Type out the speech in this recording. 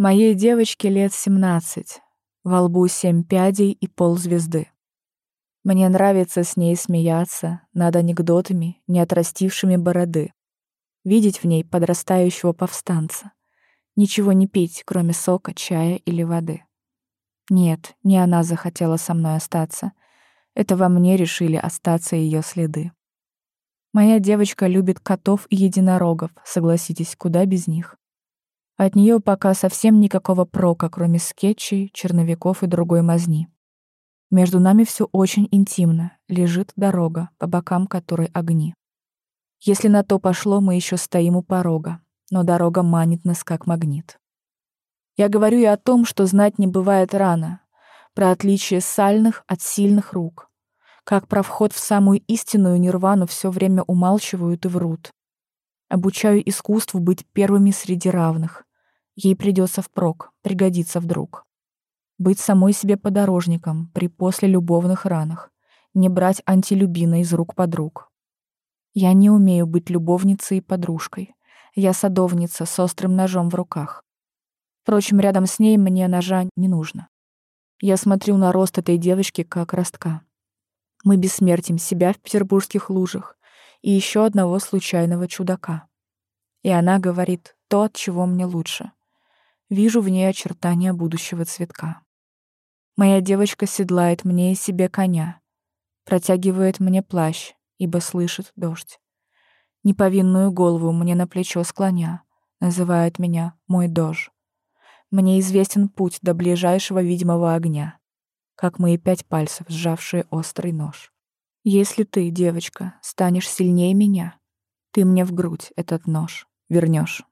Моей девочке лет семнадцать, во лбу семь пядей и ползвезды. Мне нравится с ней смеяться над анекдотами, не отрастившими бороды. Видеть в ней подрастающего повстанца. Ничего не пить, кроме сока, чая или воды. Нет, не она захотела со мной остаться. Это во мне решили остаться ее следы. Моя девочка любит котов и единорогов, согласитесь, куда без них. От нее пока совсем никакого прока, кроме скетчей, черновиков и другой мазни. Между нами все очень интимно, лежит дорога, по бокам которой огни. Если на то пошло, мы еще стоим у порога, но дорога манит нас как магнит. Я говорю и о том, что знать не бывает рано, про отличие сальных от сильных рук, как про вход в самую истинную нирвану все время умалчивают и врут. Обучаю искусству быть первыми среди равных, Ей придется впрок, пригодится вдруг. Быть самой себе подорожником при после любовных ранах, не брать антилюбина из рук подруг. Я не умею быть любовницей и подружкой. Я садовница с острым ножом в руках. Впрочем, рядом с ней мне ножа не нужно. Я смотрю на рост этой девочки как ростка. Мы бессмертим себя в петербургских лужах и еще одного случайного чудака. И она говорит то, от чего мне лучше. Вижу в ней очертания будущего цветка. Моя девочка седлает мне и себе коня, протягивает мне плащ, ибо слышит дождь. Неповинную голову мне на плечо склоня, называет меня мой дож. Мне известен путь до ближайшего видимого огня, как мои пять пальцев, сжавшие острый нож. Если ты, девочка, станешь сильнее меня, ты мне в грудь этот нож вернешь.